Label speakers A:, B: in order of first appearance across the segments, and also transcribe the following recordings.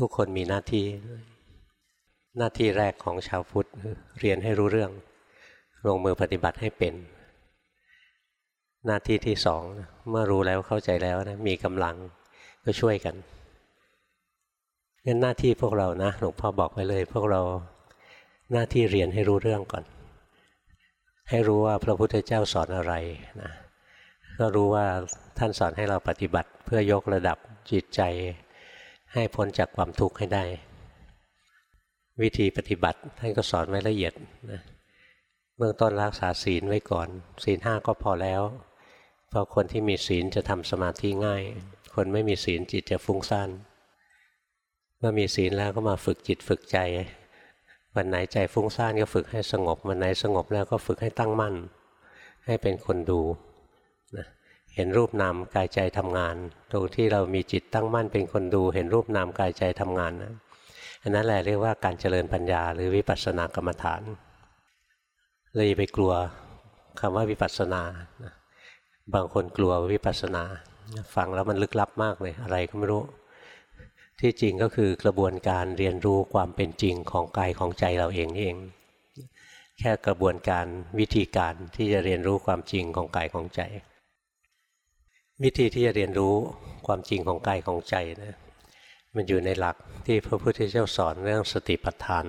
A: ทุกคนมีหน้าที่ หน้าที่แรกของชาวพุทธเรียนให้รู้เรื่อง ลงมือปฏิบัติให้เป็น หน้าที่ที่สองเมื่อรู้แล้วเข้าใจแล้วนะมีกำลังก็ช่วยกันงั้นหน้าที่พวกเรานะหลวงพ่อบอกไว้เลย พวกเราหน้าที่เรียนให้รู้เรื่องก่อน ให้รู้ว่าพระพุทธเจ้าสอนอะไรนะก็รู้ว่าท่านสอนให้เราปฏิบัติเพื่อยกระดับจิตใจ ให้พ้นจากความทุกข์ให้ได้ วิธีปฏิบัติท่านก็สอนไว้ละเอียดนะเบื้องต้นรักษาศีลไว้ก่อน ศีลห้าก็พอแล้วเพราะคนที่มีศีลจะทำสมาธิง่าย คนไม่มีศีลจิตจะฟุ้งซ่านเมื่อมีศีลแล้วก็มาฝึกจิตฝึกใจ วันไหนใจฟุ้งซ่านก็ฝึกให้สงบ วันไหนสงบแล้วก็ฝึกให้ตั้งมั่น ให้เป็นคนดู เห็นรูปนามกายใจทำงาน ตรงที่เรามีจิตตั้งมั่นเป็นคนดู เห็นรูปนามกายใจทำงานนะอันนั้นแหละเรียกว่าการเจริญปัญญา หรือวิปัสสนากรรมฐานเลยไปกลัวคำว่าวิปัสสนา บางคนกลัววิปัสสนา ฟังแล้วมันลึกลับมากเลย อะไรก็ไม่รู้ ที่จริงก็คือกระบวนการเรียนรู้ความเป็นจริงของกายของใจเราเองนี่เอง แค่กระบวนการวิธีการที่จะเรียนรู้ความจริงของกายของใจ วิธีที่จะเรียนรู้ความจริงของกายของใจนะมันอยู่ในหลักที่พระพุทธเจ้าสอนเรื่องสติปัฏฐาน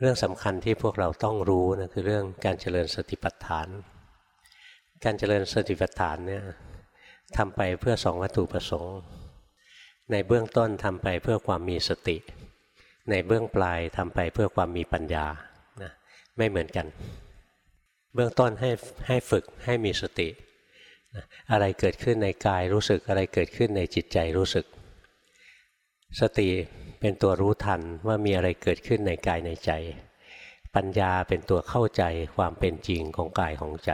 A: เรื่องสำคัญที่พวกเราต้องรู้นะคือเรื่องการเจริญสติปัฏฐาน การเจริญสติปัฏฐานเนี่ยทำไปเพื่อสองวัตถุประสงค์ ในเบื้องต้นทำไปเพื่อความมีสติ ในเบื้องปลายทำไปเพื่อความมีปัญญานะไม่เหมือนกัน เบื้องต้นให้ให้ฝึกให้มีสติ อะไรเกิดขึ้นในกายรู้สึกอะไรเกิดขึ้นในจิตใจรู้สึก สติเป็นตัวรู้ทันว่ามีอะไรเกิดขึ้นในกายในใจ ปัญญาเป็นตัวเข้าใจความเป็นจริงของกายของใจ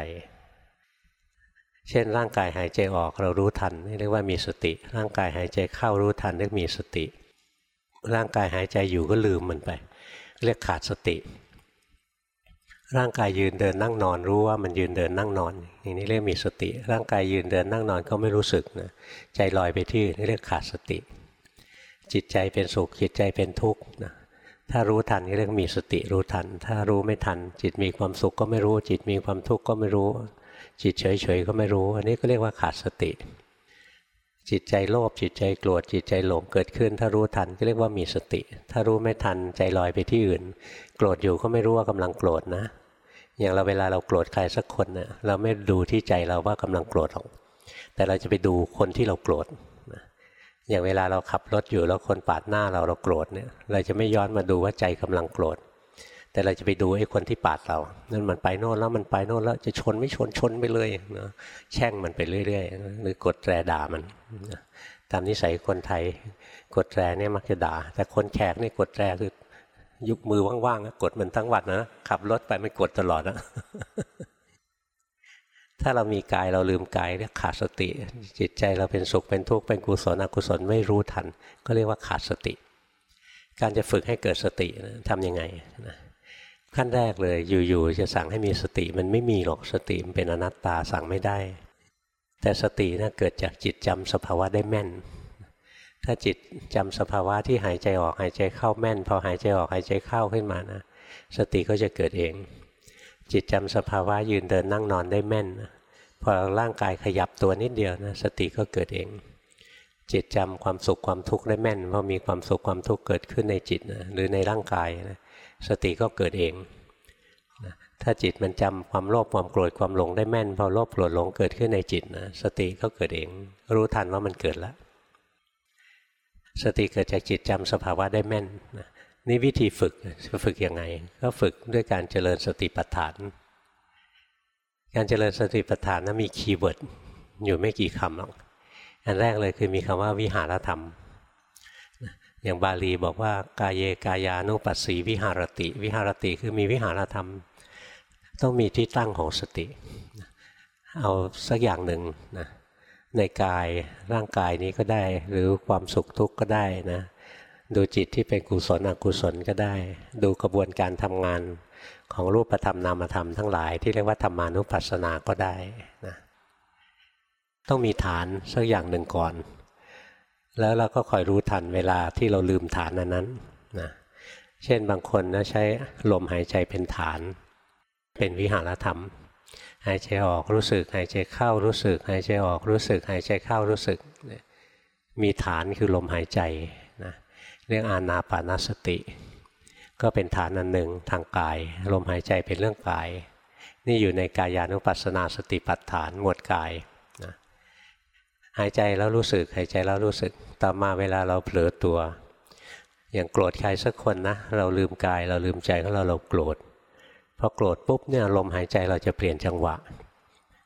A: เช่นร่างกายหายใจออกเรารู้ทันเรียกว่ามีสติ ร่างกายหายใจเข้ารู้ทันเรียกมีสติ ร่างกายหายใจอยู่ก็ลืมมันไป เรียกขาดสติ ร่างกายยืนเดินนั่งนอนรู้ว่ามันยืนเดินนั่งนอน อย่างนี้เรียกมีสติ ร่างกายยืนเดินนั่งนอนก็ไม่รู้สึกนะใจลอยไปที่นี่เรียกขาดสติ จิตใจเป็นสุขจิตใจเป็นทุกข์นะถ้ารู้ทันก็เรียกมีสติรู้ทัน ถ้ารู้ไม่ทัน จิตมีความสุขก็ไม่รู้ จิตมีความทุกข์ก็ไม่รู้ จิตเฉยๆก็ไม่รู้ อันนี้ก็เรียกว่าขาดสติ จิตใจโลภจิตใจโกรธจิตใจหลงเกิดขึ้น ถ้ารู้ทันก็เรียกว่ามีสติ ถ้ารู้ไม่ทันใจลอยไปที่อื่น โกรธอยู่ก็ไม่รู้ว่ากำลังโกรธนะ อย่างเราเวลาเราโกรธใครสักคนเนะ่ยเราไม่ดูที่ใจเราว่ากำลังโกรธหรอกแต่เราจะไปดูคนที่เราโกรธอย่างเวลาเราขับรถอยู่แล้วคนปาดหน้าเราเราโกรธเนี่ย เราจะไม่ย้อนมาดูว่าใจกำลังโกรธ แต่เราจะไปดูไอ้คนที่ปาดเรา นั่นมันไปโน่นแล้วมันไปโน่นแล้วจะชนไม่ชนชนไปเลยนะแช่งมันไปเรื่อยๆหรือกดแตรด่ามันตามนิสัยคนไทยกดแตรเนี่ยมักจะด่า แต่คนแขกนี่กดแตรคือยุบมือว่างๆกดมันทั้งวันนะขับรถไปไม่กดตลอดนะถ้าเรามีกายเราลืมกายเรียกขาดสติ จิตใจเราเป็นสุขเป็นทุกข์เป็นกุศลอกุศลไม่รู้ทัน ก็เรียกว่าขาดสติ การจะฝึกให้เกิดสติทำยังไงนะ ขั้นแรกเลยอยู่ๆจะสั่งให้มีสติมันไม่มีหรอกสติมันเป็นอนัตตาสั่งไม่ได้ แต่สตินะเกิดจากจิตจำสภาวะได้แม่น ถ้าจิตจำสภาวะที่หายใจออกหายใจเข้าแม่น พอหายใจออกหายใจเข้าขึ้นมานะ สติก็จะเกิดเอง จิตจำสภาวะยืนเดินนั่งนอนได้แม่น พอร่างกายขยับตัวนิดเดียวนะสติก็เกิดเอง จิตจำความสุขความทุกข์ได้แม่นพอมีความสุขความทุกข์เกิดขึ้นในจิตนะหรือในร่างกายนะ สติก็เกิดเอง ถ้าจิตมันจำความโลภความโกรธความหลงได้แม่น พอโลภโกรธหลงเกิดขึ้นในจิตนะสติก็เกิดเอง รู้ทันว่ามันเกิดแล้ว สติเกิดจากจิตจำสภาวะได้แม่นนี่วิธีฝึกจะฝึกยังไง ก็ฝึกด้วยการเจริญสติปัฏฐาน การเจริญสติปัฏฐานนั้นมี keyword อยู่ไม่กี่คำหรอกอันแรกเลยคือมีคำว่าวิหารธรรม อย่างบาลีบอกว่ากายเยกายานุปัสสีวิหารติ วิหารติคือมีวิหารธรรม ต้องมีที่ตั้งของสติ เอาสักอย่างหนึ่งนะในกายร่างกายนี้ก็ได้ หรือความสุขทุกข์ก็ได้นะดูจิตที่เป็นกุศลอกุศลก็ได้ ดูกระบวนการทำงานของรูปธรรมนามธรรมทั้งหลาย ที่เรียกว่าธรรมานุปัสสนาก็ได้นะต้องมีฐานสักอย่างหนึ่งก่อน แล้วเราก็คอยรู้ทันเวลาที่เราลืมฐานนั้นนั้นะเช่นบางคนนะใช้ลมหายใจเป็นฐาน เป็นวิหารธรรม หายใจออกรู้สึก หายใจเข้ารู้สึก หายใจออกรู้สึก หายใจเข้ารู้สึก มีฐานคือลมหายใจนะเรื่องอานาปานสติ ก็เป็นฐานอันหนึ่งทางกาย ลมหายใจเป็นเรื่องกาย นี่อยู่ในกายานุปัสสนาสติปัฏฐานหมวดกาย หายใจแล้วรู้สึกหายใจแล้วรู้สึกต่อมาเวลาเราเผลอตัว อย่างโกรธใครสักคนนะ เราลืมกายเราลืมใจของเราเราโกรธพอโกรธปุ๊บเนี่ยลมหายใจเราจะเปลี่ยนจังหวะ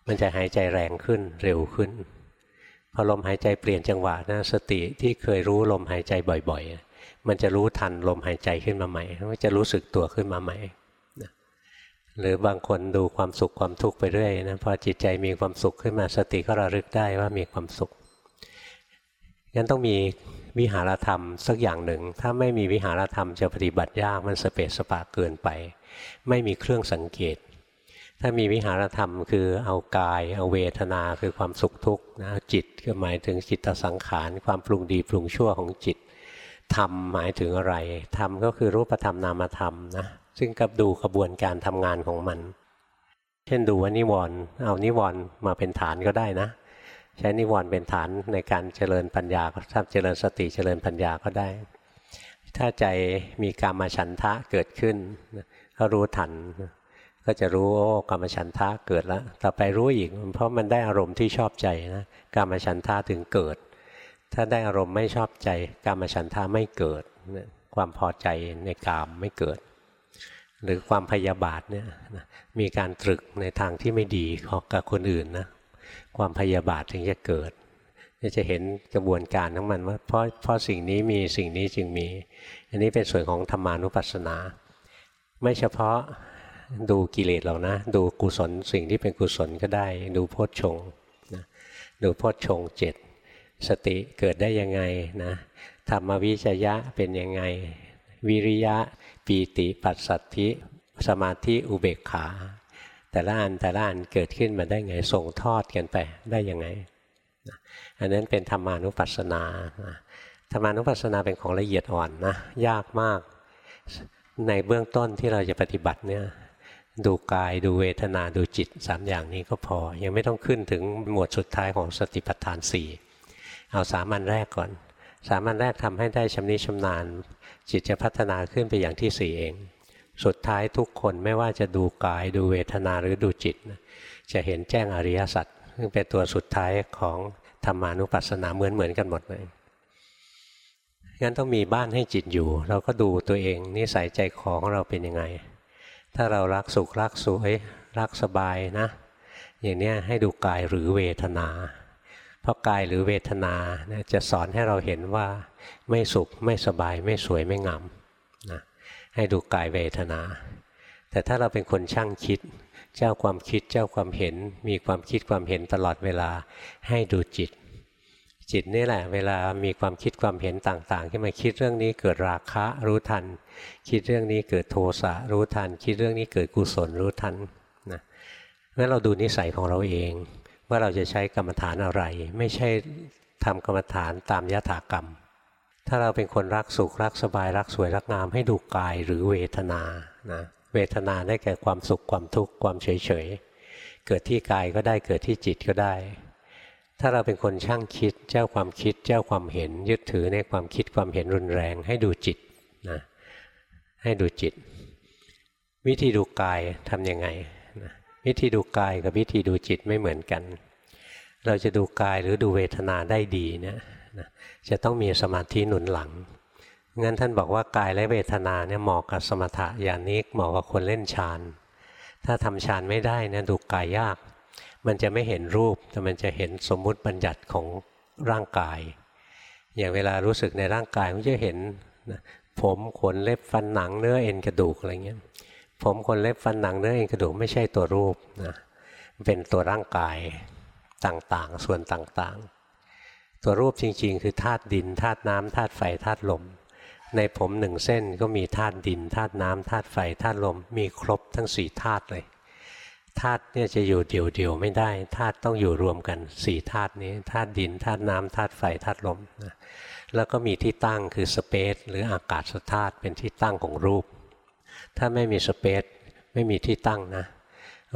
A: มันจะหายใจแรงขึ้นเร็วขึ้นพอลมหายใจเปลี่ยนจังหวะนะสติที่เคยรู้ลมหายใจบ่อยๆ มันจะรู้ทันลมหายใจขึ้นมาใหม่มันจะรู้สึกตัวขึ้นมาใหม่ หรือบางคนดูความสุขความทุกข์ไปเรื่อยนะพอจิตใจมีความสุขขึ้นมาสติก็ระลึกได้ว่ามีความสุขงั้นต้องมีวิหารธรรมสักอย่างหนึ่ง ถ้าไม่มีวิหารธรรมจะปฏิบัติยากมันสเปสสปาเกินไป ไม่มีเครื่องสังเกต ถ้ามีวิหารธรรมคือเอากาย เอาเวทนาคือความสุขทุกข์นะจิตก็หมายถึงจิตสังขาร ความปรุงดีปรุงชั่วของจิตธรรมหมายถึงอะไรธรรมก็คือรูปธรรมนามธรรมนะ ซึ่งกับดูกระบวนการทำงานของมัน เช่นดูว่านิวรณ์เอานิวรณ์มาเป็นฐานก็ได้นะ ใช้นิวรณ์เป็นฐานในการเจริญปัญญาถ้าเจริญสติเจริญปัญญาก็ได้ ถ้าใจมีการมาฉันทะเกิดขึ้นก็รู้ทันก็จะรู้โอ้กรรมฉันทะเกิดแล้วต่อไปรู้อีก เพราะมันได้อารมณ์ที่ชอบใจนะกรรมฉันทะถึงเกิด ถ้าได้อารมณ์ไม่ชอบใจกรรมฉันทะไม่เกิด ความพอใจในกามไม่เกิด หรือความพยาบาทเนี่ยมีการตรึกในทางที่ไม่ดีของกับคนอื่นนะความพยาบาทถึงจะเกิดจะเห็นกระบวนการของมันว่าเพราะเพราะสิ่งนี้มีสิ่งนี้จึงมี อันนี้เป็นส่วนของธรรมานุปัสสนา ไม่เฉพาะดูกิเลสเรานะ ดูกุศลสิ่งที่เป็นกุศลก็ได้ ดูโพชฌงนะดูโพชฌงเจ็ดสติเกิดได้ยังไงนะธรรมวิจยะเป็นยังไง วิริยะ ปีติปัสสัทธิสมาธิอุเบกขา แต่ละอันแต่ละอันเกิดขึ้นมาได้ไงส่งทอดกันไปได้ยังไงอันนั้นเป็นธรรมานุปัสสนาธรรมานุปัสสนาเป็นของละเอียดอ่อนนะยากมาก ในเบื้องต้นที่เราจะปฏิบัติเนี่ยดูกายดูเวทนาดูจิตสามอย่างนี้ก็พอ ยังไม่ต้องขึ้นถึงหมวดสุดท้ายของสติปัฏฐานสี่เอาสามัญแรกก่อน สามัญแรกทำให้ได้ชำนิชำนาญ จิตจะพัฒนาขึ้นไปอย่างที่สี่เอง สุดท้ายทุกคนไม่ว่าจะดูกายดูเวทนาหรือดูจิต จะเห็นแจ้งอริยสัจซึ่งเป็นตัวสุดท้ายของธรรมานุปัสสนาเหมือนเหมือนกันหมดเลยงั้นต้องมีบ้านให้จิตอยู่ เราก็ดูตัวเองนิสัยใจคอของเราเป็นยังไง ถ้าเรารักสุขรักสวยรักสบายนะ อย่างนี้ให้ดูกายหรือเวทนา เพราะกายหรือเวทนาจะสอนให้เราเห็นว่าไม่สุขไม่สบายไม่สวยไม่งามนะให้ดูกายเวทนา แต่ถ้าเราเป็นคนช่างคิด เจ้าความคิดเจ้าความเห็น มีความคิดความเห็นตลอดเวลาให้ดูจิต จิตนี่แหละ เวลามีความคิดความเห็นต่างๆที่มาคิดเรื่องนี้เกิดราคะรู้ทัน คิดเรื่องนี้เกิดโทสะรู้ทัน คิดเรื่องนี้เกิดกุศลรู้ทันนะงั้นเราดูนิสัยของเราเอง ว่าเราจะใช้กรรมฐานอะไร ไม่ใช่ทำกรรมฐานตามยถากรรม ถ้าเราเป็นคนรักสุขรักสบายรักสวยรักงามให้ดูกายหรือเวทนานะเวทนาได้แก่ความสุขความทุกข์ความเฉยๆเกิดที่กายก็ได้เกิดที่จิตก็ได้ ถ้าเราเป็นคนช่างคิดเจ้าความคิดเจ้าความเห็น ยึดถือในความคิดความเห็นรุนแรง ให้ดูจิตนะให้ดูจิต วิธีดูกายทำยังไง วิธีดูกายกับวิธีดูจิตไม่เหมือนกัน เราจะดูกายหรือดูเวทนาได้ดีเนี่ยจะต้องมีสมาธิหนุนหลังงั้นท่านบอกว่ากายและเวทนาเนี่ยเหมาะกับสมถะอย่างนี้เหมาะกับคนเล่นฌานถ้าทำฌานไม่ได้เนี่ยดูกายยาก มันจะไม่เห็นรูปแต่มันจะเห็นสมมุติบัญญัติของร่างกาย อย่างเวลารู้สึกในร่างกายมันจะเห็นผมขนเล็บฟันหนังเนื้อเอ็นกระดูกอะไรเงี้ย ผมขนเล็บฟันหนังเนื้อเอ็นกระดูกไม่ใช่ตัวรูปนะเป็นตัวร่างกายต่างๆ ส่วนต่างๆ ตัวรูปจริงๆ คือธาตุดินธาตุน้ำธาตุไฟธาตุลม ในผมหนึ่งเส้นก็มีธาตุดินธาตุน้ำธาตุไฟธาตุลมมีครบทั้งสี่ธาตุเลยธาตุเนี่ยจะอยู่เดี่ยวๆไม่ได้ธาตุต้องอยู่รวมกันสี่ธาตุนี้ธาตุดินธาตุน้ำธาตุไฟธาตุลมนะแล้วก็มีที่ตั้งคือสเปซหรืออากาศธาตุเป็นที่ตั้งของรูป ถ้าไม่มีสเปซไม่มีที่ตั้งนะ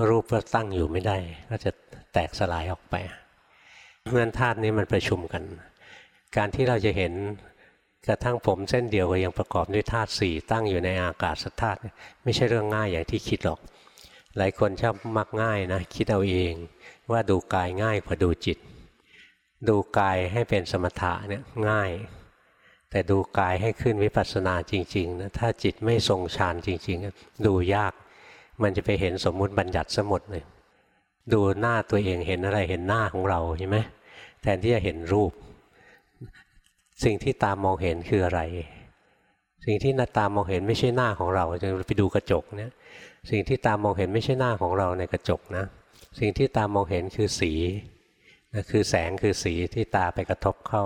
A: รูปก็ตั้งอยู่ไม่ได้ ก็จะแตกสลายออกไปเพราะฉะนั้นธาตุนี้มันประชุมกัน การที่เราจะเห็นกระทั่งผมเส้นเดียวก็ยังประกอบด้วยธาตุสี่ตั้งอยู่ในอากาศธาตุไม่ใช่เรื่องง่ายอย่างที่คิดหรอก หลายคนชอบมักง่ายนะ คิดเอาเอง ว่าดูกายง่ายกว่าดูจิต ดูกายให้เป็นสมถะเนี่ยง่าย แต่ดูกายให้ขึ้นวิปัสสนาจริงๆนะถ้าจิตไม่ทรงฌานจริงๆ ดูยาก มันจะไปเห็นสมมุติบัญญัติสมดเลย ดูหน้าตัวเองเห็นอะไรเห็นหน้าของเราใช่ไหมแทนที่จะเห็นรูป สิ่งที่ตามมองเห็นคืออะไร สิ่งที่หน้าตามองเห็นไม่ใช่หน้าของเราจะไปดูกระจกเนี่ยสิ่งที่ตามมองเห็นไม่ใช่หน้าของเราในกระจกนะสิ่งที่ตามมองเห็นคือสีคือแสงคือสีที่ตาไปกระทบเข้า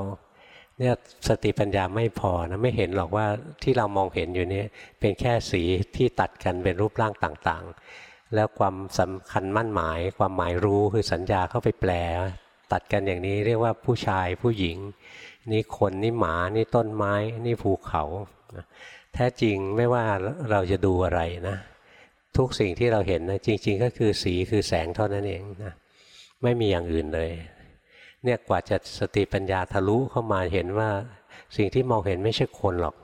A: เนี่ยสติปัญญาไม่พอนะไม่เห็นหรอกว่าที่เรามองเห็นอยู่นี้เป็นแค่สีที่ตัดกันเป็นรูปร่างต่างๆ แล้วความสำคัญมั่นหมาย ความหมายรู้คือสัญญาเข้าไปแปล ตัดกันอย่างนี้เรียกว่าผู้ชายผู้หญิง นี่คนนี่หมานี่ต้นไม้ นี่ภูเขาแท้จริงไม่ว่าเราจะดูอะไรนะ ทุกสิ่งที่เราเห็นนะจริง ๆ ก็คือสีคือแสงเท่านั้นเองนะไม่มีอย่างอื่นเลย เนี่ยกว่าจะสติปัญญาทะลุเข้ามาเห็นว่าสิ่งที่มองเห็นไม่ใช่คนหรอก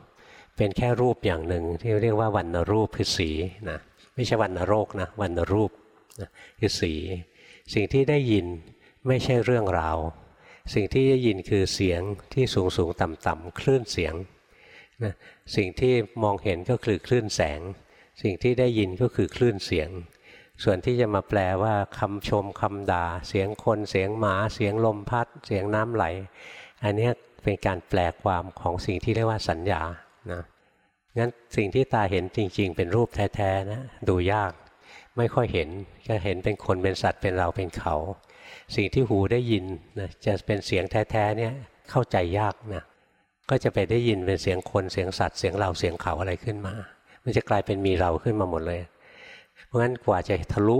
A: เป็นแค่รูปอย่างหนึ่งที่เรียกว่าวันนรูปคือสีนะไม่ใช่วันนโรคนะวันนรูปนะคือสี สิ่งที่ได้ยินไม่ใช่เรื่องราว สิ่งที่ได้ยินคือเสียงที่สูงสูงต่ำต่ำคลื่นเสียงนะสิ่งที่มองเห็นก็คือคลื่นแสง สิ่งที่ได้ยินก็คือคลื่นเสียง ส่วนที่จะมาแปลว่าคำชมคำด่า เสียงคนเสียงหมา เสียงลมพัด เสียงน้ำไหล อันนี้เป็นการแปลความของสิ่งที่เรียกว่าสัญญานะงั้นสิ่งที่ตาเห็นจริง ๆ เป็นรูปแท้ๆนะดูยากไม่ค่อยเห็นก็เห็นเป็นคนเป็นสัตว์เป็นเราเป็นเขา สิ่งที่หูได้ยินนะจะเป็นเสียงแท้ๆเนี่ยเข้าใจยากนะก็จะไปได้ยินเป็นเสียงคนเสียงสัตว์เสียงเราเสียงเขาอะไรขึ้นมา มันจะกลายเป็นมีเราขึ้นมาหมดเลย พราะงั้นกว่าจะทะลุ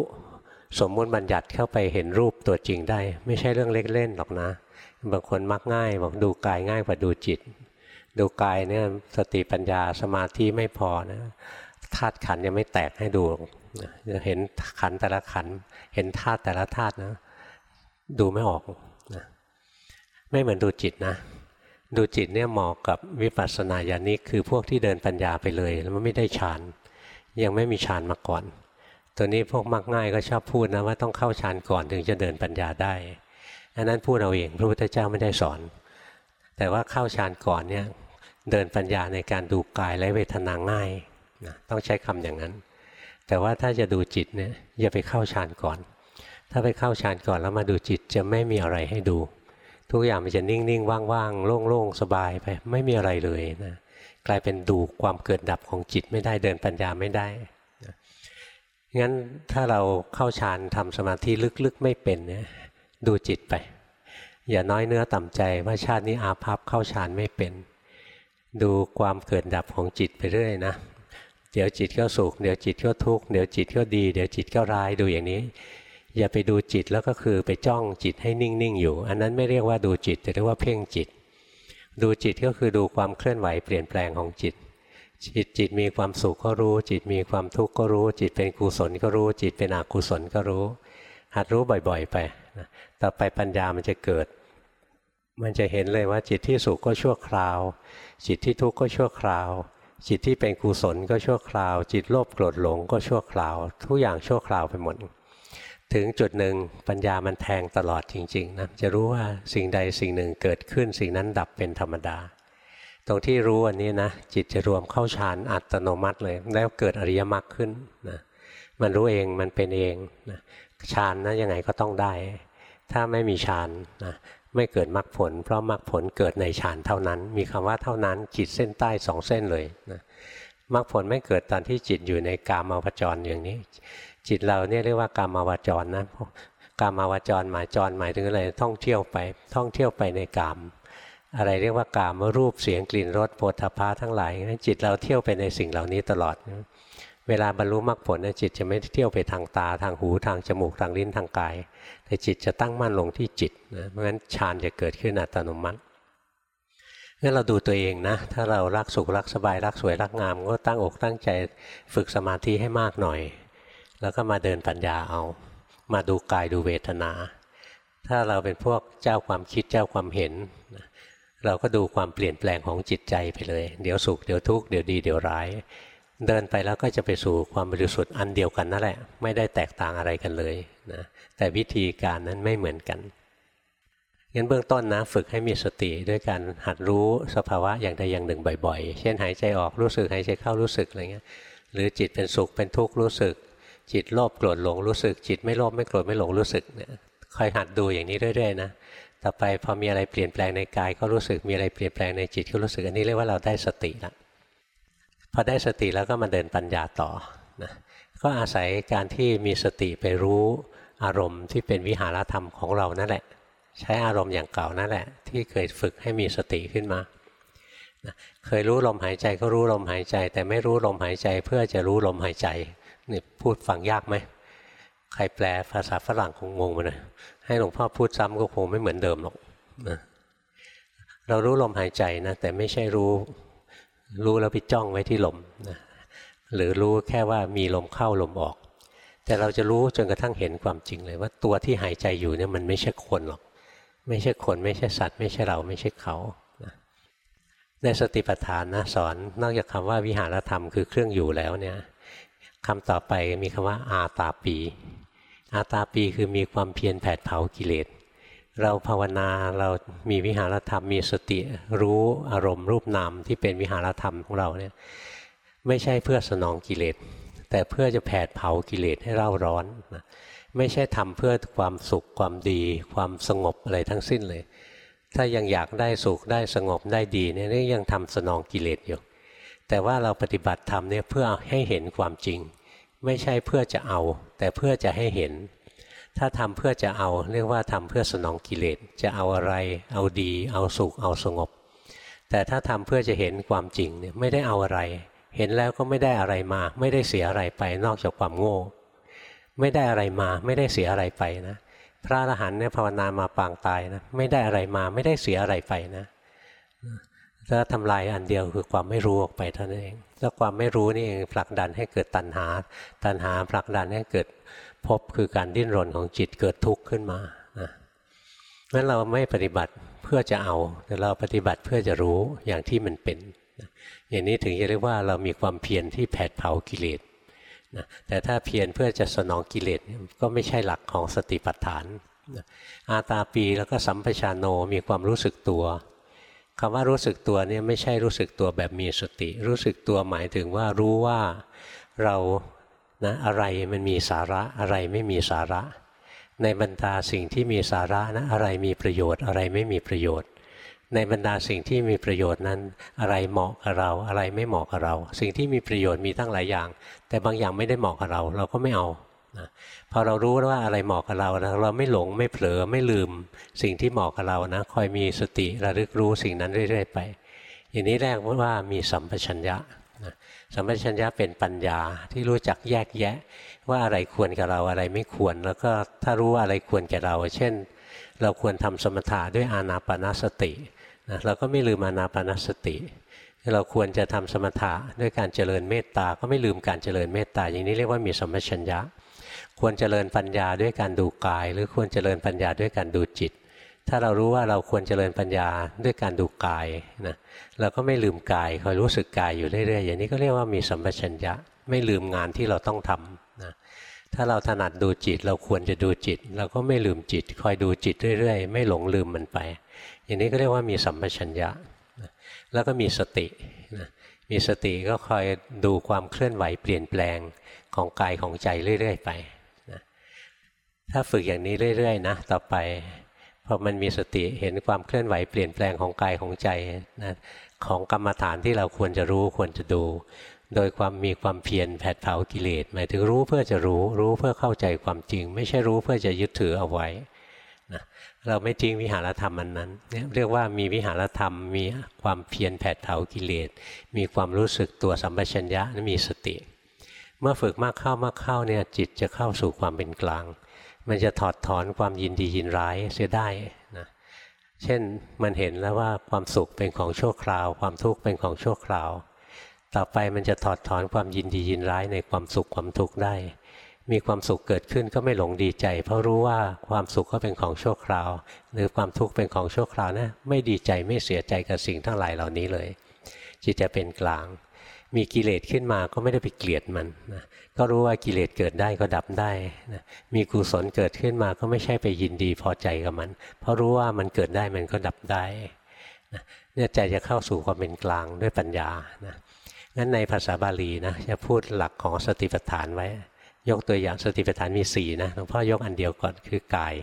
A: สมมุติบัญญัติเข้าไปเห็นรูปตัวจริงได้ ไม่ใช่เรื่องเล็กเล่นหรอกนะ บางคนมักง่ายบอกดูกายง่ายกว่าดูจิต ดูกายเนี่ยสติปัญญาสมาธิไม่พอนะธาตุขันยังไม่แตกให้ดูจะเห็นขันแต่ละขัน เห็นธาตุแต่ละธาตุนะ ดูไม่ออกนะไม่เหมือนดูจิตนะ ดูจิตเนี่ยเหมาะกับวิปัสสนาญาณิกคือพวกที่เดินปัญญาไปเลย แล้วมันไม่ได้ฌานยังไม่มีฌานมาก่อน ตัวนี้พวกมักง่ายก็ชอบพูดนะว่าต้องเข้าฌานก่อนถึงจะเดินปัญญาได้อันนั้นพูดเอาเองพระพุทธเจ้าไม่ได้สอน แต่ว่าเข้าฌานก่อนเนี่ยเดินปัญญาในการดูกายและเวทนาง่ายนะต้องใช้คำอย่างนั้น แต่ว่าถ้าจะดูจิตเนี่ยอย่าไปเข้าฌานก่อน ถ้าไปเข้าฌานก่อนแล้วมาดูจิตจะไม่มีอะไรให้ดู ทุกอย่างมันจะนิ่งๆว่างๆโล่งๆสบายไปไม่มีอะไรเลยนะกลายเป็นดูความเกิดดับของจิตไม่ได้เดินปัญญาไม่ได้ งั้นถ้าเราเข้าฌานทำสมาธิลึกๆไม่เป็นเนี่ยดูจิตไป อย่าน้อยเนื้อต่ำใจว่าชาตินี้อาภัพเข้าฌานไม่เป็น ดูความเกิดดับของจิตไปเรื่อยนะเดี๋ยวจิตก็สุขเดี๋ยวจิตก็ทุกข์เดี๋ยวจิตก็ดีเดี๋ยวจิตก็ร้ายดูอย่างนี้ อย่าไปดูจิตแล้วก็คือไปจ้องจิตให้นิ่งๆอยู่ อันนั้นไม่เรียกว่าดูจิตแต่เรียกว่าเพ่งจิต ดูจิตก็คือดูความเคลื่อนไหวเปลี่ยนแปลงของจิต จิตจิตมีความสุขก็รู้ จิตมีความทุกข์ก็รู้ จิตเป็นกุศลก็รู้ จิตเป็นอกุศลก็รู้ หัดรู้บ่อยๆ ไปนะต่อไปปัญญามันจะเกิด มันจะเห็นเลยว่าจิตที่สุขก็ชั่วคราว จิตที่ทุกข์ก็ชั่วคราว จิตที่เป็นกุศลก็ชั่วคราว จิตโลภโกรธหลงก็ชั่วคราว ทุกอย่างชั่วคราวไปหมดถึงจุดหนึ่งปัญญามันแทงตลอดจริงๆนะจะรู้ว่าสิ่งใดสิ่งหนึ่งเกิดขึ้นสิ่งนั้นดับเป็นธรรมดา ตรงที่รู้อันนี้นะจิตจะรวมเข้าฌานอัตโนมัติเลย แล้วเกิดอริยมรรคขึ้นนะมันรู้เองมันเป็นเองนะฌานนะยังไงก็ต้องได้ ถ้าไม่มีฌานนะไม่เกิดมรรคผล เพราะมรรคผลเกิดในฌานเท่านั้น มีคำว่าเท่านั้นจิตเส้นใต้สองเส้นเลยนะมรรคผลไม่เกิดตอนที่จิตอยู่ในกามาวจรอย่างนี้ จิตเราเนี่ยเรียกว่ากามาวจรนะกามาวจรหมายจรหมายถึงอะไรท่องเที่ยวไป ท่องเที่ยวไปในกาม อะไรเรียกว่ากามรูปเสียงกลิ่นรสโผฏฐพะทั้งหลายจิตเราเที่ยวไปในสิ่งเหล่านี้ตลอด เวลาบรรลุมรรคผลจิตจะไม่เที่ยวไปทางตาทางหูทางจมูกทางลิ้นทางกาย แต่จิตจะตั้งมั่นลงที่จิตนะเพราะฉะนั้นฌานจะเกิดขึ้นอัตโนมัติงั้นเราดูตัวเองนะ ถ้าเรารักสุขรักสบายรักสวยรักงามก็ตั้งอกตั้งใจฝึกสมาธิให้มากหน่อย แล้วก็มาเดินปัญญาเอา มาดูกายดูเวทนา ถ้าเราเป็นพวกเจ้าความคิดเจ้าความเห็น เราก็ดูความเปลี่ยนแปลงของจิตใจไปเลย เดี๋ยวสุขเดี๋ยวทุกข์เดี๋ยวดีเดี๋ยวร้าย เดินไปแล้วก็จะไปสู่ความบริสุทธิ์อันเดียวกันนั่นแหละ ไม่ได้แตกต่างอะไรกันเลยนะแต่วิธีการนั้นไม่เหมือนกันงั้นเบื้องต้นนะฝึกให้มีสติด้วยการหัดรู้สภาวะอย่างใดอย่างหนึ่งบ่อยๆ เช่นหายใจออกรู้สึกหายใจเข้ารู้สึกอะไรเงี้ยหรือจิตเป็นสุขเป็นทุกข์รู้สึก จิตโลภโกรธหลงรู้สึก จิตไม่โลภไม่โกรธไม่หลงรู้สึกเนี่ยคอยหัดดูอย่างนี้เรื่อยๆนะ ต่อไปพอมีอะไรเปลี่ยนแปลงในกายก็รู้สึกมีอะไรเปลี่ยนแปลงในจิตก็รู้สึกอันนี้เรียกว่าเราได้สติละพอได้สติแล้วก็มาเดินปัญญาต่อนะก็อาศัยการที่มีสติไปรู้อารมณ์ที่เป็นวิหารธรรมของเรานั่นแหละ ใช้อารมณ์อย่างเก่านั่นแหละ ที่เคยฝึกให้มีสติขึ้นมาเคยรู้ลมหายใจก็รู้ลมหายใจ แต่ไม่รู้ลมหายใจเพื่อจะรู้ลมหายใจนี่พูดฟังยากไหมใครแปลภาษาฝรั่งคงงงไปเลย ให้หลวงพ่อพูดซ้ำก็คงไม่เหมือนเดิมหรอกนะเรารู้ลมหายใจนะแต่ไม่ใช่รู้ รู้แล้วไปจ้องไว้ที่ลมนะหรือรู้แค่ว่ามีลมเข้าลมออก แต่เราจะรู้จนกระทั่งเห็นความจริงเลย ว่าตัวที่หายใจอยู่เนี่ยมันไม่ใช่คนหรอก ไม่ใช่คน ไม่ใช่สัตว์ ไม่ใช่เราไม่ใช่เขาในสติปัฏฐานนะสอนนอกจากคำว่าวิหารธรรมคือเครื่องอยู่แล้วเนี่ยคำต่อไปมีคำว่าอาตาปี อาตาปีคือมีความเพียรแผดเผากิเลส เราภาวนาเรามีวิหารธรรมมีสติรู้อารมณ์รูปนามที่เป็นวิหารธรรมของเราเนี่ยไม่ใช่เพื่อสนองกิเลส แต่เพื่อจะแผดเผากิเลสให้เร่าร้อนนะไม่ใช่ทำเพื่อความสุขความดี ความสงบอะไรทั้งสิ้นเลย ถ้ายังอยากได้สุขได้สงบได้ดีเนี่ยยังทำสนองกิเลสอยู่แต่ว่าเราปฏิบัติธรรมเนี่ยเพื่อให้เห็นความจริง ไม่ใช่เพื่อจะเอา แต่เพื่อจะให้เห็น ถ้าทำเพื่อจะเอา เรียกว่าทำเพื่อสนองกิเลสจะเอาอะไร เอาดี เอาสุขเอาสงบ แต่ถ้าทำเพื่อจะเห็นความจริงเนี่ยไม่ได้เอาอะไร เห็นแล้วก็ไม่ได้อะไรมา ไม่ได้เสียอะไรไปนอกจากความโง่ ไม่ได้อะไรมา ไม่ได้เสียอะไรไปนะ พระอรหันต์เนี่ยภาวนามาปางตายนะไม่ได้อะไรมาไม่ได้เสียอะไรไปนะ ถ้าทำลายอันเดียวคือความไม่รู้ออกไปเท่านั้นเองแล้วความไม่รู้นี่เองผลักดันให้เกิดตัณหา ตัณหาผลักดันให้เกิดพบคือการดิ้นรนของจิตเกิดทุกข์ขึ้นมานะงั้นเราไม่ปฏิบัติเพื่อจะเอา แต่เราปฏิบัติเพื่อจะรู้อย่างที่มันเป็นอย่างนี้ถึงจะเรียกว่าเรามีความเพียรที่แผดเผากิเลสนะแต่ถ้าเพียรเพื่อจะสนองกิเลสก็ไม่ใช่หลักของสติปัฏฐานนะอาตาปีแล้วก็สัมปชานโนมีความรู้สึกตัว คำว่ารู้สึกตัวเนี่ยไม่ใช่รู้สึกตัวแบบมีสติ รู้สึกตัวหมายถึงว่ารู้ว่าเรานะอะไรมันมีสาระอะไรไม่มีสาระ ในบรรดาสิ่งที่มีสาระนะอะไรมีประโยชน์อะไรไม่มีประโยชน์ ในบรรดาสิ่งที่มีประโยชน์นั้น อะไรเหมาะกับเรา อะไรไม่เหมาะกับเรา สิ่งที่มีประโยชน์มีตั้งหลายอย่าง แต่บางอย่างไม่ได้เหมาะกับเรา เราก็ไม่เอา นะพอเรารู้ว่าอะไรเหมาะกับเรานะเราไม่หลงไม่เผลอไม่ลืมสิ่งที่เหมาะกับเรานะคอยมีสติระลึกรู้สิ่งนั้นเรื่อย ๆ ไป อย่างนี้แรกว่ามีสัมปชัญญะสัมปชัญญะเป็นปัญญาที่รู้จักแยกแยะ ว่าอะไรควรกับเราอะไรไม่ควร แล้วก็ถ้ารู้ว่าอะไรควรแก่เรา เช่น เราควรทำสมถะด้วยอานาปนาสตินะเราก็ไม่ลืมอานาปานสติ เราควรจะทำสมถะด้วยการเจริญเมตตาก็ไม่ลืมการเจริญเมตตาอย่างนี้เรียกว่ามีสัมปชัญญะ ควรเจริญปัญญาด้วยการดูกาย หรือควรเจริญปัญญาด้วยการดูจิต ถ้าเรารู้ว่าเราควรเจริญปัญญาด้วยการดูกายนะเราก็ไม่ลืมกายคอยรู้สึกกายอยู่เรื่อยๆอย่างนี้ก็เรียกว่ามีสัมปชัญญะไม่ลืมงานที่เราต้องทำนะถ้าเราถนัดดูจิตเราควรจะดูจิต เราก็ไม่ลืมจิต คอยดูจิตเรื่อยๆ ไม่หลงลืมมันไป อย่างนี้ก็เรียกว่ามีสัมปชัญญะแล้วก็มีสติมีสติก็คอยดูความเคลื่อนไหวเปลี่ยนแปลงของกายของใจเรื่อย ๆ ไป ถ้าฝึกอย่างนี้เรื่อยๆนะต่อไปพอมันมีสติเห็นความเคลื่อนไหวเปลี่ยนแปลงของกายของใจนะของกรรมฐานที่เราควรจะรู้ควรจะดู โดยความมีความเพียรแผดเผากิเลสหมายถึงรู้เพื่อจะรู้รู้เพื่อเข้าใจความจริง ไม่ใช่รู้เพื่อจะยึดถือเอาไว้เราไม่ทิ้งวิหารธรรมอันนั้นเนี่ยเรียกว่ามีวิหารธรรมมีความเพียรแผดเผากิเลสมีความรู้สึกตัวสัมปชัญญะมีสติ เมื่อฝึกมากเข้ามากเข้าเนี่ยจิตจะเข้าสู่ความเป็นกลาง มันจะถอดถอนความยินดียินร้ายเสียได้นะเช่นมันเห็นแล้วว่าความสุขเป็นของชั่วคราว ความทุกข์เป็นของชั่วคราว ต่อไปมันจะถอดถอนความยินดียินร้ายในความสุขความทุกข์ได้ มีความสุขเกิดขึ้นก็ไม่หลงดีใจ เพราะรู้ว่าความสุขก็เป็นของชั่วคราว หรือความทุกข์เป็นของชั่วคราวนะไม่ดีใจไม่เสียใจกับสิ่งทั้งหลายเหล่านี้เลย จิตจะเป็นกลาง มีกิเลสขึ้นมาก็ไม่ได้ไปเกลียดมันนะก็รู้ว่ากิเลสเกิดได้ก็ดับได้นะมีกุศลเกิดขึ้นมาก็ไม่ใช่ไปยินดีพอใจกับมัน เพราะรู้ว่ามันเกิดได้มันก็ดับได้นะเนี่ยใจจะเข้าสู่ความเป็นกลางด้วยปัญญานะงั้นในภาษาบาลีนะจะพูดหลักของสติปัฏฐานไว้ ยกตัวอย่างสติปัฏฐานมีสี่นะหลวงพ่อยกอันเดียวก่อนคือกาย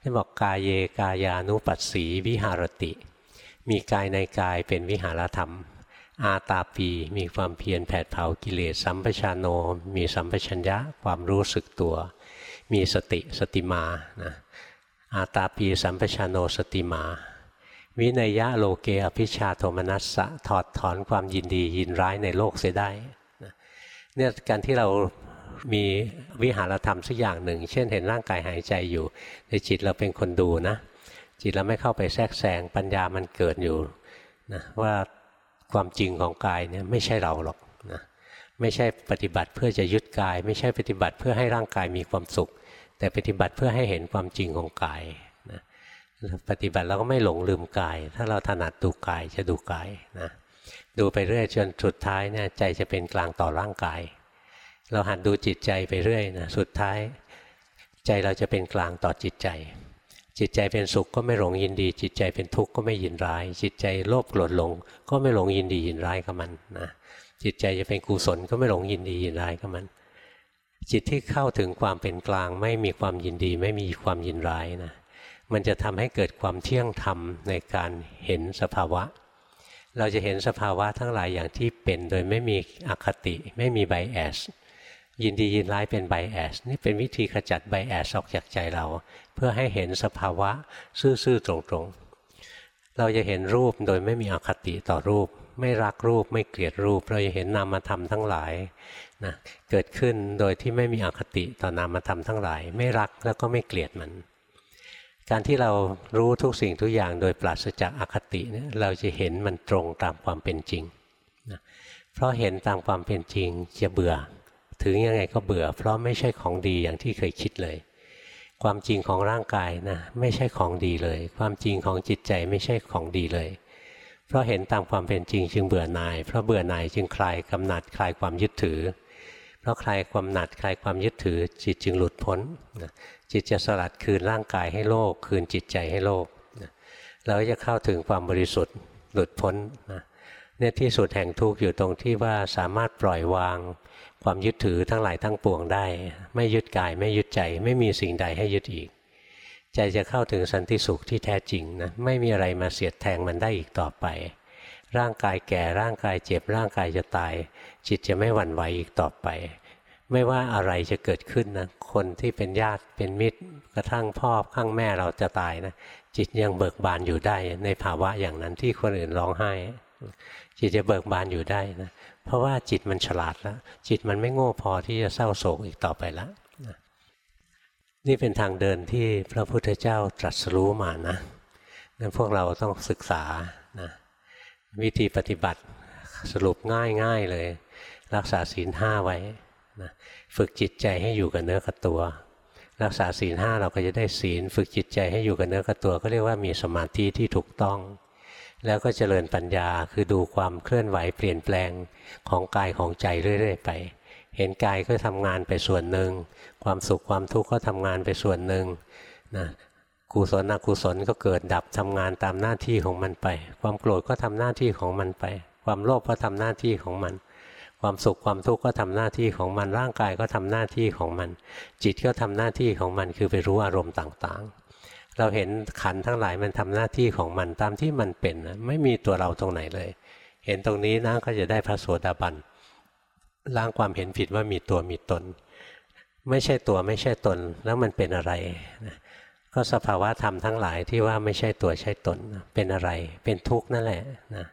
A: ที่บอกกายเยกายานุปัสสีวิหารติ มีกายในกายเป็นวิหารธรรม อาตาปีมีความเพียรแผดเผากิเลสสัมปชานโน มีสัมปชัญญะความรู้สึกตัว มีสติสติมานะอาตาปีสัมปชานโนสติมา วินัยยะโลเกอภิชาโทมนัสสะถอดถอนความยินดียินร้ายในโลกเสียได้เนี่ยการที่เรามีวิหารธรรมสักอย่างหนึ่ง เช่นเห็นร่างกายหายใจอยู่ ในจิตเราเป็นคนดูนะ จิตเราไม่เข้าไปแทรกแซงปัญญามันเกิดอยู่นะว่า ความจริงของกายเนี่ยไม่ใช่เราหรอกนะไม่ใช่ปฏิบัติเพื่อจะยึดกาย ไม่ใช่ปฏิบัติเพื่อให้ร่างกายมีความสุข แต่ปฏิบัติเพื่อให้เห็นความจริงของกายนะปฏิบัติแล้วก็ไม่หลงลืมกาย ถ้าเราถนัดดูกายจะดูกายนะดูไปเรื่อยจนสุดท้ายเนี่ยใจจะเป็นกลางต่อร่างกาย เราหัดดูจิตใจไปเรื่อยนะสุดท้าย ใจเราจะเป็นกลางต่อจิตใจ จิตใจเป็นสุขก็ไม่หลงยินดี จิตใจเป็นทุกข์ก็ไม่ยินร้าย จิตใจโลภโกรธหลง ก็ไม่หลงยินดียินร้ายกับมันนะจิตใจจะเป็นกุศลก็ไม่หลงยินดียินร้ายกับมัน จิตที่เข้าถึงความเป็นกลางไม่มีความยินดี ไม่มีความยินร้ายนะมันจะทำให้เกิดความเที่ยงธรรมในการเห็นสภาวะ เราจะเห็นสภาวะทั้งหลายอย่างที่เป็นโดยไม่มีอคติ ไม่มีไบแอส ยินดียินร้ายเป็นไบแอสนี่เป็นวิธีขจัดไบแอสออกจากใจเรา เพื่อให้เห็นสภาวะซื่อๆตรงๆ เราจะเห็นรูปโดยไม่มีอคติต่อรูป ไม่รักรูปไม่เกลียดรูป เราจะเห็นนามธรรมทั้งหลายนะเกิดขึ้นโดยที่ไม่มีอคติต่อนามธรรมทั้งหลาย ไม่รักแล้วก็ไม่เกลียดมัน การที่เรารู้ทุกสิ่งทุกอย่างโดยปราศจากอคติเนี่ยเราจะเห็นมันตรงตามความเป็นจริงนะเพราะเห็นตามความเป็นจริงจะเบื่อ ถึงยังไงก็เบื่อ เพราะไม่ใช่ของดีอย่างที่เคยคิดเลย ความจริงของร่างกายนะไม่ใช่ของดีเลย ความจริงของจิตใจไม่ใช่ของดีเลย เพราะเห็นตามความเป็นจริงจึงเบื่อหน่าย เพราะเบื่อหน่ายจึงคลายกำหนัดคลายความยึดถือ เพราะคลายความหนัดคลายความยึดถือ จิตจึงหลุดพ้นจิตจะสลัดคืนร่างกายให้โลก คืนจิตใจให้โลกเราจะเข้าถึงความบริสุทธิ์หลุดพ้นเนี่ยที่สุดแห่งทุกข์อยู่ตรงที่ว่าสามารถปล่อยวาง ความยึดถือทั้งหลายทั้งปวงได้ ไม่ยึดกายไม่ยึดใจ ไม่มีสิ่งใดให้ยึดอีก ใจจะเข้าถึงสันติสุขที่แท้จริงนะไม่มีอะไรมาเสียดแทงมันได้อีกต่อไป ร่างกายแก่ร่างกายเจ็บร่างกายจะตาย จิตจะไม่หวั่นไหวอีกต่อไป ไม่ว่าอะไรจะเกิดขึ้นนะคนที่เป็นญาติเป็นมิตร กระทั่งพ่อข้างแม่เราจะตายนะจิตยังเบิกบานอยู่ได้ในภาวะอย่างนั้นที่คนอื่นร้องไห้จิตจะเบิกบานอยู่ได้นะ เพราะว่าจิตมันฉลาดแล้ว จิตมันไม่โง่พอที่จะเศร้าโศกอีกต่อไปแล้วนี่เป็นทางเดินที่พระพุทธเจ้าตรัสรู้มานะนั้นพวกเราต้องศึกษานะวิธีปฏิบัติสรุปง่ายๆเลย รักษาศีลห้าไว้นะฝึกจิตใจให้อยู่กับเนื้อกับตัว รักษาศีลห้าเราก็จะได้ศีล ฝึกจิตใจให้อยู่กับเนื้อกับตัว ก็เรียกว่ามีสมาธิที่ถูกต้อง แล้วก็เจริญปัญญาคือดูความเคลื่อนไหวเปลี่ยนแปลงของกายของใจเรื่อย ๆ ไป เห็นกายก็ทำงานไปส่วนหนึ่ง ความสุขความทุกข์ก็ทำงานไปส่วนหนึ่งนะกุศลอกุศลก็เกิดดับทำงานตามหน้าที่ของมันไป ความโกรธก็ทำหน้าที่ของมันไป ความโลภก็ทำหน้าที่ของมัน ความสุขความทุกข์ก็ทำหน้าที่ของมันร่างกายก็ทำหน้าที่ของมัน จิตก็ทำหน้าที่ของมันคือไปรู้อารมณ์ต่างๆ เราเห็นขันทั้งหลายมันทำหน้าที่ของมันตามที่มันเป็นนะไม่มีตัวเราตรงไหนเลย เห็นตรงนี้นะก็จะได้พระโสดาบันล้างความเห็นผิดว่ามีตัวมีตน ไม่ใช่ตัวไม่ใช่ตนแล้วมันเป็นอะไรนะก็สภาวะธรรมทั้งหลายที่ว่าไม่ใช่ตัวใช่ตนเป็นอะไร เป็นทุกข์นั่นแหละนะ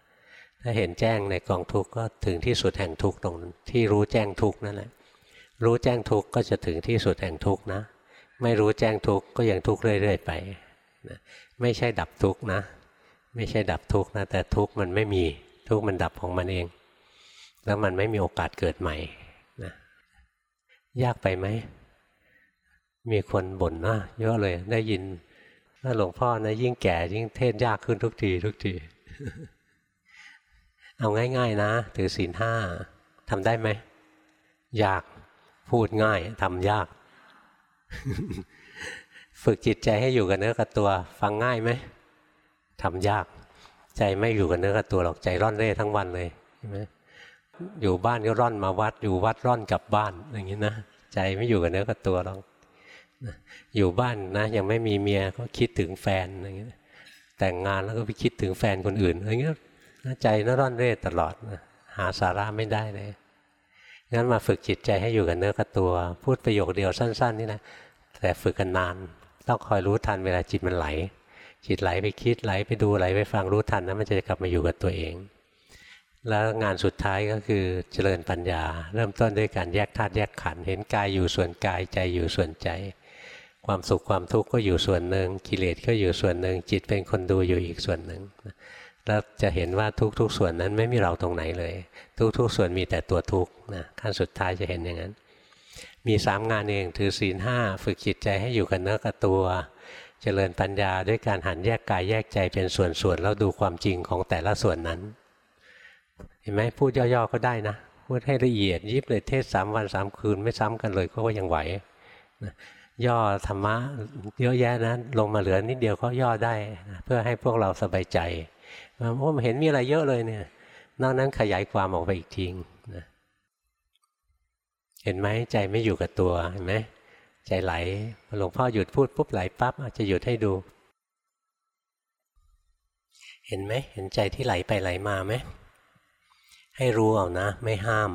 A: ถ้าเห็นแจ้งในกองทุกข์ก็ถึงที่สุดแห่งทุกข์ตรงที่รู้แจ้งทุกข์นั่นแหละรู้แจ้งทุกข์ก็จะถึงที่สุดแห่งทุกข์นะ ไม่รู้แจ้งทุกข์ก็ยังทุกข์เรื่อย ๆ ไปนะไม่ใช่ดับทุกข์นะ ไม่ใช่ดับทุกข์นะ แต่ทุกข์มันไม่มีทุกข์มันดับของมันเอง แล้วมันไม่มีโอกาสเกิดใหม่นะยากไปไหมมีคนบ่นนะเยอะเลยได้ยินว่าหลวงพ่อนะยิ่งแก่ยิ่งเทศยากขึ้นทุกทีทุกทีเอาง่าย ๆ นะ ถือศีลห้าทำได้ไหมยากพูดง่ายทำยาก ฝึกจิตใจให้อยู่กับเนื้อกับตัว ฟังง่ายไหมทำยาก ใจไม่อยู่กับเนื้อกับตัวหรอกใจร่อนเร่ทั้งวันเลยใช่ไหมอยู่บ้านก็ร่อนมาวัด อยู่วัดร่อนกลับบ้านอย่างนี้นะใจไม่อยู่กับเนื้อกับตัวหรอกอยู่บ้านนะ ยังไม่มีเมียก็คิดถึงแฟนอย่างเงี้ยแต่งงานแล้วก็ไปคิดถึงแฟนคนอื่นอย่างเงี้ยใจน่าร่อนเร่ตลอดนะหาสาระไม่ได้เลยงั้นมาฝึกจิตใจให้อยู่กับเนื้อกับตัว พูดประโยคเดียวสั้น ๆ นี่นะ แต่ฝึกกันนาน ต้องคอยรู้ทันเวลาจิตมันไหล จิตไหลไปคิดไหลไปดูไหลไปฟังรู้ทันนะมันจะกลับมาอยู่กับตัวเอง แล้วงานสุดท้ายก็คือเจริญปัญญา เริ่มต้นด้วยการแยกธาตุแยกขันธ์เห็นกายอยู่ส่วนกายใจอยู่ส่วนใจ ความสุขความทุกข์ก็อยู่ส่วนหนึ่งกิเลสก็อยู่ส่วนหนึ่งจิตเป็นคนดูอยู่อีกส่วนหนึ่งแล้วจะเห็นว่าทุกๆส่วนนั้นไม่มีเราตรงไหนเลย ทุกๆส่วนมีแต่ตัวทุกข์นะขั้นสุดท้ายจะเห็นอย่างนั้น มีสามงานเองถือศีลห้าฝึกจิตใจให้อยู่กับเนื้อกับตัว เจริญปัญญาด้วยการหันแยกกายแยกใจเป็นส่วนๆแล้วดูความจริงของแต่ละส่วนนั้น เห็นไหมพูดย่อๆก็ได้นะ พูดให้ละเอียดยิบเลยเทศสามวันสามคืนไม่ซ้ำกันเลยก็ยังไหวย่อธรรมะเยอะแยะนะลงมาเหลือนิดเดียวก็ย่อได้นะเพื่อให้พวกเราสบายใจว่าเห็นมีอะไรเยอะเลยเนี่ยนอกนั้นขยายความออกไปอีกทีนะ เห็นไหมใจไม่อยู่กับตัวเห็นไหมใจไหลหลวงพ่อหยุดพูดปุ๊บไหลปั๊บอาจจะหยุดให้ดู เห็นไหมเห็นใจที่ไหลไปไหลมาไหมให้รู้เอานะ ไม่ห้าม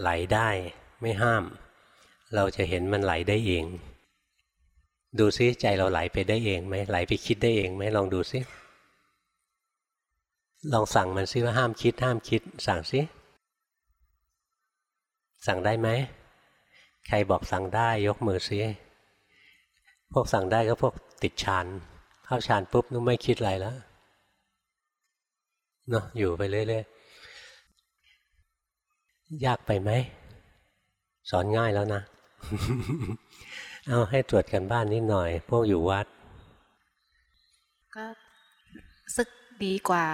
A: ไหลได้ไม่ห้าม เราจะเห็นมันไหลได้เอง ดูซิใจเราไหลไปได้เองไหมไหลไปคิดได้เองไหมลองดูซิลองสั่งมันซิว่าห้ามคิดห้ามคิด สั่งซิ สั่งได้ไหม ใครบอกสั่งได้ยกมือซิพวกสั่งได้ก็พวกติดฌานเข้าฌานปุ๊บนุ่มไม่คิดอะไรแล้วเนาะอยู่ไปเรื่อยๆยากไปไหม สอนง่ายแล้วนะ เอาให้ตรวจกันบ้านนิดหน่อย พวกอยู่วัด
B: ก็สึกดีกว่า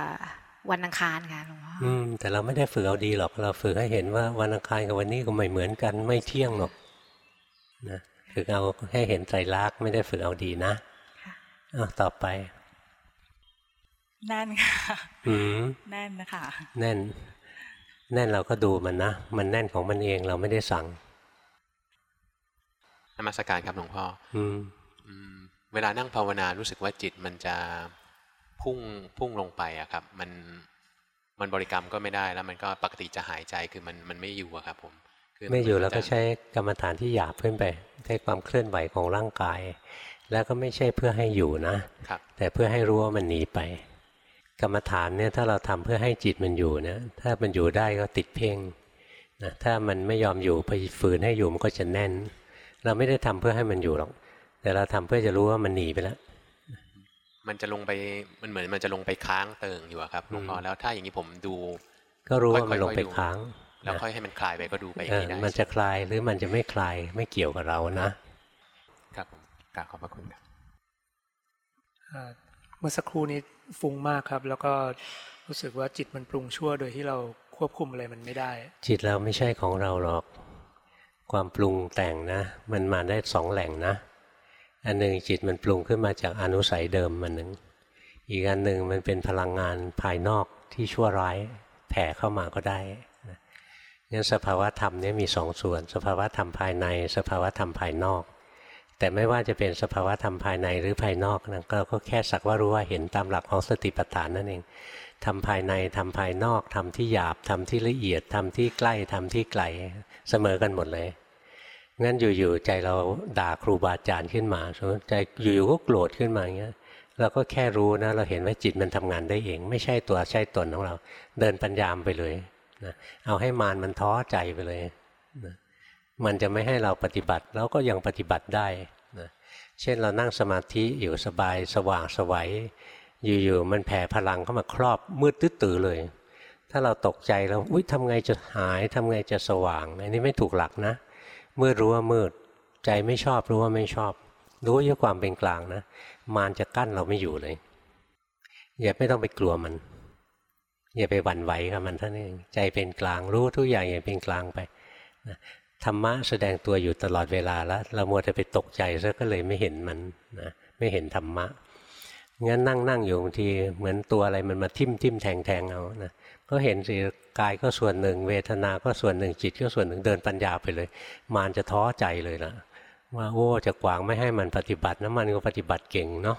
B: วันอังคารค่ะหลวงพ่ออื
A: มแต่เราไม่ได้ฝึกเอาดีหรอกเราฝึกให้เห็นว่าวันอังคารกับวันนี้ก็ไม่เหมือนกันไม่เที่ยงหรอกนะฝึกเอาให้เห็นใจรักไม่ได้ฝึกเอาดีนะเอาต่อไป
B: แน่นค่ะ
A: อืม
B: แน่นนะคะ
A: แน่น แน่นเราก็ดูมันนะมันแน่นของมันเองเราไม่ได้สั่ง
C: นมัสการครับหลวงพ่ออืมเวลานั่งภาวนารู้สึกว่าจิตมันจะ พุ่งพุ่งลงไปอะครับ มันมันบริกรรมก็ไม่ได้แล้ว มันก็ปกติจะหายใจคือมันมันไม่อยู่อะครับ ผม
A: ไม่อยู่แล้วก็ใช้กรรมฐานที่หยาบขึ้นไปใช้ความเคลื่อนไหวของร่างกาย แล้วก็ไม่ใช่เพื่อให้อยู่นะแต่เพื่อให้รู้ว่ามันหนีไป กรรมฐานเนี่ยถ้าเราทำเพื่อให้จิตมันอยู่นะถ้ามันอยู่ได้ก็ติดเพ่งนะถ้ามันไม่ยอมอยู่ไปฝืนให้อยู่มันก็จะแน่น เราไม่ได้ทำเพื่อให้มันอยู่หรอก แต่เราทำเพื่อจะรู้ว่ามันหนีไปแล้ว
C: มันจะลงไปมันเหมือนมันจะลงไปค้างเติ่งอยู่ครับหลวงพ่อแล้วถ้าอย่างนี้ผมดู
A: ก็รู้ว่ามันลงไปค้าง
C: แล้วค่อยให้มันคลายไปก็ดูไปอย่างนี้ได้
A: มันจะคลายหรือมันจะไม่คลายไม่เกี่ยวกับเรานะ
C: ครับผมกราบขอบพระคุณครับ
D: เมื่อสักครู่นี้ฟุ้งมากครับ แล้วก็รู้สึกว่าจิตมันปรุงชั่วโดยที่เราควบคุมอะไรมันไม่ได้
A: จิตเราไม่ใช่ของเราหรอก ความปรุงแต่งนะ มันมาได้สองแหล่งนะ อันหนึ่งจิตมันปรุงขึ้นมาจากอนุสัยเดิมมันหนึ่งอีกอันหนึ่งมันเป็นพลังงานภายนอกที่ชั่วร้ายแผ่เข้ามาก็ได้งั้นสภาวะธรรมนี่มีสองส่วน สภาวะธรรมภายใน สภาวะธรรมภายนอก แต่ไม่ว่าจะเป็นสภาวะธรรมภายในหรือภายนอกนะเราก็แค่สักว่ารู้ว่าเห็นตามหลักของสติปัฏฐานนั่นเองทำภายในทำภายนอกทำที่หยาบทำที่ละเอียดทำที่ใกล้ทำที่ไกลเสมอกันหมดเลย งั้นอยู่ๆใจเราด่าครูบาอาจารย์ขึ้นมาสมมติใจอยู่ๆก็โกรธขึ้นมาอย่างเงี้ยเราก็แค่รู้นะ เราเห็นว่าจิตมันทำงานได้เอง ไม่ใช่ตัวใช่ตนของเรา เดินปัญญามไปเลยนะเอาให้มานมันท้อใจไปเลยนะมันจะไม่ให้เราปฏิบัติแล้วก็ยังปฏิบัติได้นะเช่นเรานั่งสมาธิอยู่สบายสว่างสวัยอยู่ๆมันแผ่พลังเข้ามาครอบมืดตื้อเลย ถ้าเราตกใจเราอุ้ยทำไงจะหายทำไงจะสว่างอันนี้ไม่ถูกหลักนะ มืดรู้ว่ามืด ใจไม่ชอบรู้ว่าไม่ชอบ รู้ด้วยความเป็นกลางนะ มารจะกั้นเราไม่อยู่เลย อย่าไม่ต้องไปกลัวมัน อย่าไปหวั่นไหวกับมันท่านเองใจเป็นกลางรู้ทุกอย่างอย่างเป็นกลางไปธรรมะแสดงตัวอยู่ตลอดเวลาแล้ว เรามัวแต่ไปตกใจซะก็เลยไม่เห็นมันนะไม่เห็นธรรมะงั้นนั่งนั่งอยู่บางทีเหมือนตัวอะไรมันมาทิ่มทิ่มแทงแทงเอานะ ก็เห็นสิกายก็ส่วนหนึ่ง เวทนาก็ส่วนหนึ่งจิตก็ส่วนหนึ่งเดินปัญญาไปเลย มานจะท้อใจเลยนะว่าโอ้จะกวางไม่ให้มันปฏิบัตินะมันก็ปฏิบัติเก่งเนาะ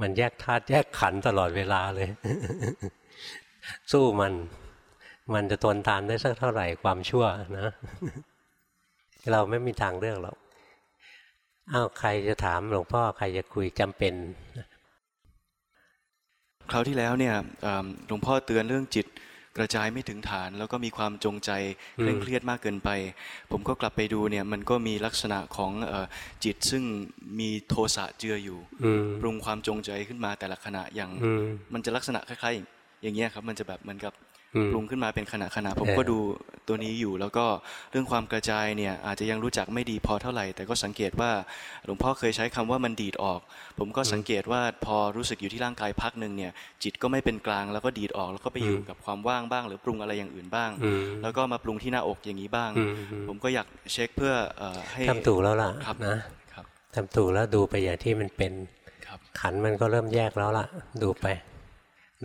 A: มันแยกธาตุแยกขันตลอดเวลาเลย สู้มัน มันจะทนทานได้สักเท่าไหร่ความชั่วนะ เราไม่มีทางเลือกหรอกอ้าวใครจะถามหลวงพ่อใครจะคุยจำเป็น
E: คราวที่แล้วเนี่ยหลวงพ่อเตือนเรื่องจิต กระจายไม่ถึงฐาน แล้วก็มีความจงใจเคร่งเครียดมากเกินไป ผมก็กลับไปดูเนี่ยมันก็มีลักษณะของจิตซึ่งมีโทสะเจืออยู่ปรุงความจงใจขึ้นมาแต่ละขณะอย่าง มันจะลักษณะคล้ายๆอย่างเงี้ยครับมันจะแบบเหมือนกับ ปรุงขึ้นมาเป็นขณะขณะผมก็ดูตัวนี้อยู่ แล้วก็เรื่องความกระจายเนี่ยอาจจะยังรู้จักไม่ดีพอเท่าไหร่ แต่ก็สังเกตว่าหลวงพ่อเคยใช้คำว่ามันดีดออก ผมก็สังเกตว่าพอรู้สึกอยู่ที่ร่างกายพักหนึ่งเนี่ยจิตก็ไม่เป็นกลางแล้วก็ดีดออก แล้วก็ไปอยู่กับความว่างบ้าง หรือปรุงอะไรอย่างอื่นบ้าง แล้วก็มาปรุงที่หน้าอกอย่างนี้บ้าง ผมก็อยากเช็คเพื่อให้
A: ทำถูกแล้วล่ะนะทำถูกแล้วดูไปอย่างที่มันเป็นขันมันก็เริ่มแยกแล้วล่ะ ดูไป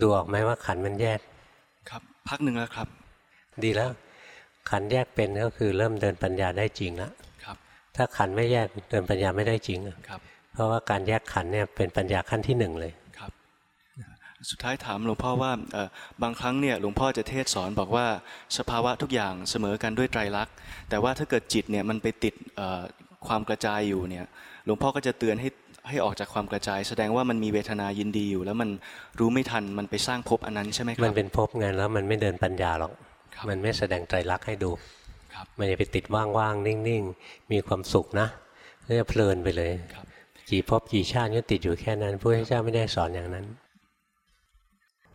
A: ดูออกไหมว่าขันมันแยก
E: พักหนึ่งแล้วครับ
A: ดีแล้ว ขันแยกเป็นก็คือเริ่มเดินปัญญาได้จริงแล้วครับ ถ้าขันไม่แยกเดินปัญญาไม่ได้จริงครับ เพราะว่าการแยกขันเนี่ยเป็นปัญญาขั้นที่หนึ่งเลยครับ
E: สุดท้ายถามหลวงพ่อว่าบางครั้งเนี่ยหลวงพ่อจะเทศสอนบอกว่าสภาวะทุกอย่างเสมอกันด้วยไตรลักษณ์แต่ว่าถ้าเกิดจิตเนี่ยมันไปติดความกระจายอยู่เนี่ย หลวงพ่อก็จะเตือนให้ ให้ออกจากความกระจาย แสดงว่ามันมีเวทนายินดีอยู่ แล้วมันรู้ไม่ทันมันไปสร้างภพอันนั้นใช่ไหมครับ
A: มันเป็นภพไงแล้วมันไม่เดินปัญญาหรอกมันไม่แสดงใจรักให้ดูมันจะไปติดว่างๆนิ่งๆ มีความสุขนะก็จะเพลินไปเลยกี่ภพกี่ชาติก็ติดอยู่แค่นั้นพระพุทธเจ้าไม่ได้สอนอย่างนั้น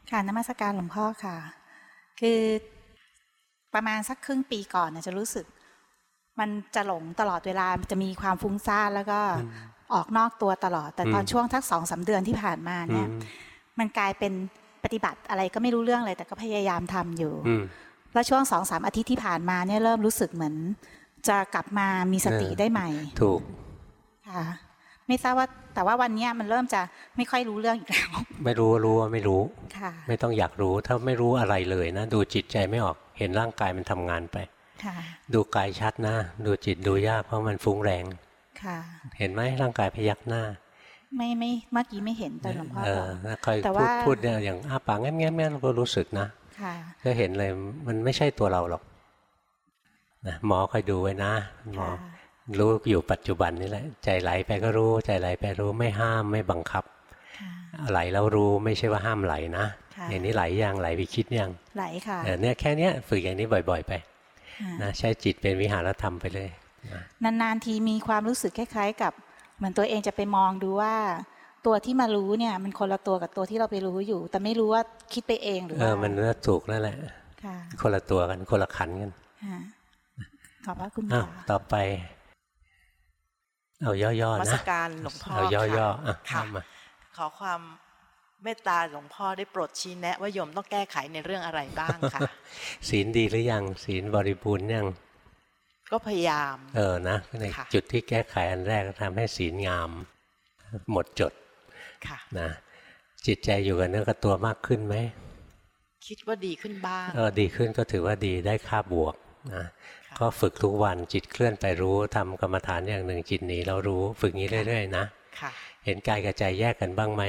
B: ค่ะนมัสการหลวงพ่อค่ะ คือประมาณสักครึ่งปีก่อนจะรู้สึก มันจะหลงตลอดเวลาจะมีความฟุ้งซ่านแล้วก็ ออกนอกตัวตลอด แต่ตอนช่วงทักสองสาเดือนที่ผ่านมาเนี่ย มันกลายเป็นปฏิบัติอะไรก็ไม่รู้เรื่องเลยแต่ก็พยายามทำอยู่แล้วช่วงสองสามอาทิตย์ที่ผ่านมาเนี่ยเริ่มรู้สึกเหมือน จะกลับมามีสติได้ใหม่
A: ถูก
B: ค่ะไม่ทราบว่าแต่ว่าวันนี้มันเริ่มจะไม่ค่อยรู้เรื่องอีกแล้ว
A: ไม่รู้รู้ว่าไม่รู้ค่ะ ไม่ต้องอยากรู้ถ้าไม่รู้อะไรเลยนะ ดูจิตใจไม่ออกเห็นร่างกายมันทำงานไปค่ะดูกายชัดนะ ดูจิตดูยากเพราะมันฟุ้งแรง เห็นไหมร่างกายพยักหน้า
B: ไม่ไม่เมื่อกี้ไม่เห็นตอนหลวงพ่อ
A: บอกคอยพูดพูดเนี่ยอย่างอ้าปากแง้มๆๆก็รู้สึกนะก็เห็นเลยมันไม่ใช่ตัวเราหรอกนะหมอคอยดูไว้นะหมอรู้อยู่ปัจจุบันนี่แหละ ใจไหลไปก็รู้ ใจไหลไปรู้ไม่ห้ามไม่บังคับไหลแล้วรู้ไม่ใช่ว่าห้ามไหลนะอย่างนี้ไหลยังไหลไปคิดยัง
B: ไหลค่ะ
A: เนี่ยแค่เนี้ยฝึกอย่างนี้บ่อย ๆ ไปนะใช้จิตเป็นวิหารธรรมไปเลย
B: นานๆทีมีความรู้สึกคล้าย ๆ กับ เหมือนตัวเองจะไปมองดูว่า ตัวที่มารู้เนี่ย มันคนละตัวกับตัวที่เราไปรู้อยู่ แต่ไม่รู้ว่าคิดไปเองหรือว่าเอ
A: อมันน่าถูกแล้วแหละคนละตัวกันคนละขันกัน
B: ขอบพระคุณ
A: ค่ะต่อไป เอาย่อๆนะ
F: มาสการหลวงพ่อ
A: เอาย่อๆอะ
F: ขอความเมตตาหลวงพ่อได้โปรดชี้แนะว่าโยมต้องแก้ไขในเรื่องอะไรบ้างค่ะ
A: ศีลดีหรือยังศีลบริบูรณ์ยัง
F: ก็พยายาม
A: เออนะในจุดที่แก้ไขอันแรกทำให้ศีลงาม หมดจดนะจิตใจอยู่กับเนื้อกับตัวมากขึ้นไหม
F: คิดว่าดีขึ้นบ้าง
A: เออดีขึ้นก็ถือว่าดีได้ค่าบวกนะก็ฝึกทุกวันจิตเคลื่อนไปรู้ทำกรรมฐานอย่างหนึ่งจิตหนีเรารู้ฝึกนี้เรื่อยๆนะเห็นกายกับใจแยกกันบ้างไหม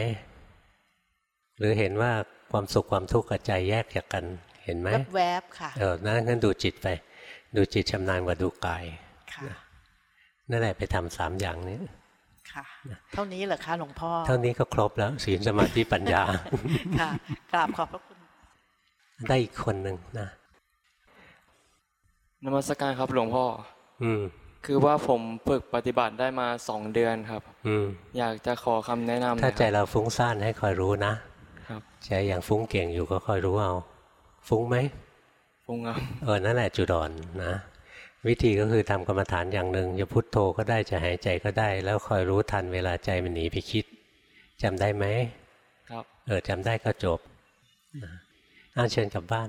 A: หรือเห็นว่าความสุขความทุกข์กับใจแยกจากกัน เห็นไหม
F: แวบๆค่ะ
A: เออนั่นงั้นดูจิตไป ดูจิตชำนาญกว่าดูกายนั่นแหละไปทำสามอย่างนี้
F: ค่ะเท่านี้เหรอคะหลวงพ่อ
A: เท่านี้ก็ครบแล้วศีลสมาธิปัญญา
F: ค่ะกราบขอบพระคุณ
A: ได้อีกคนหนึ่งนะ
G: นมัสการครับหลวงพ่อ
A: อืม
G: คือว่าผมฝึกปฏิบัติได้มาสองเดือนครับ
A: อืม
G: อยากจะขอคำแนะนำหน่
A: ถ้า
G: อย
A: ใจ
G: ครับ
A: เราฟุ้งซ่านให้คอยรู้นะ ครับใจอย่างฟุ้งเก่งอยู่ก็คอยรู้เอา ฟุ้งไหม
G: ฟุ้งครับ
A: เออนั่นแหละจุดอ่อนนะ วิธีก็คือทำกรรมฐานอย่างหนึ่งจะพุทโธก็ได้จะหายใจก็ได้ แล้วคอยรู้ทันเวลาใจมันหนีไปคิดจำได้ไหม
G: ครับ
A: เออจำได้ก็จบนะอ่าเชิญกลับบ้าน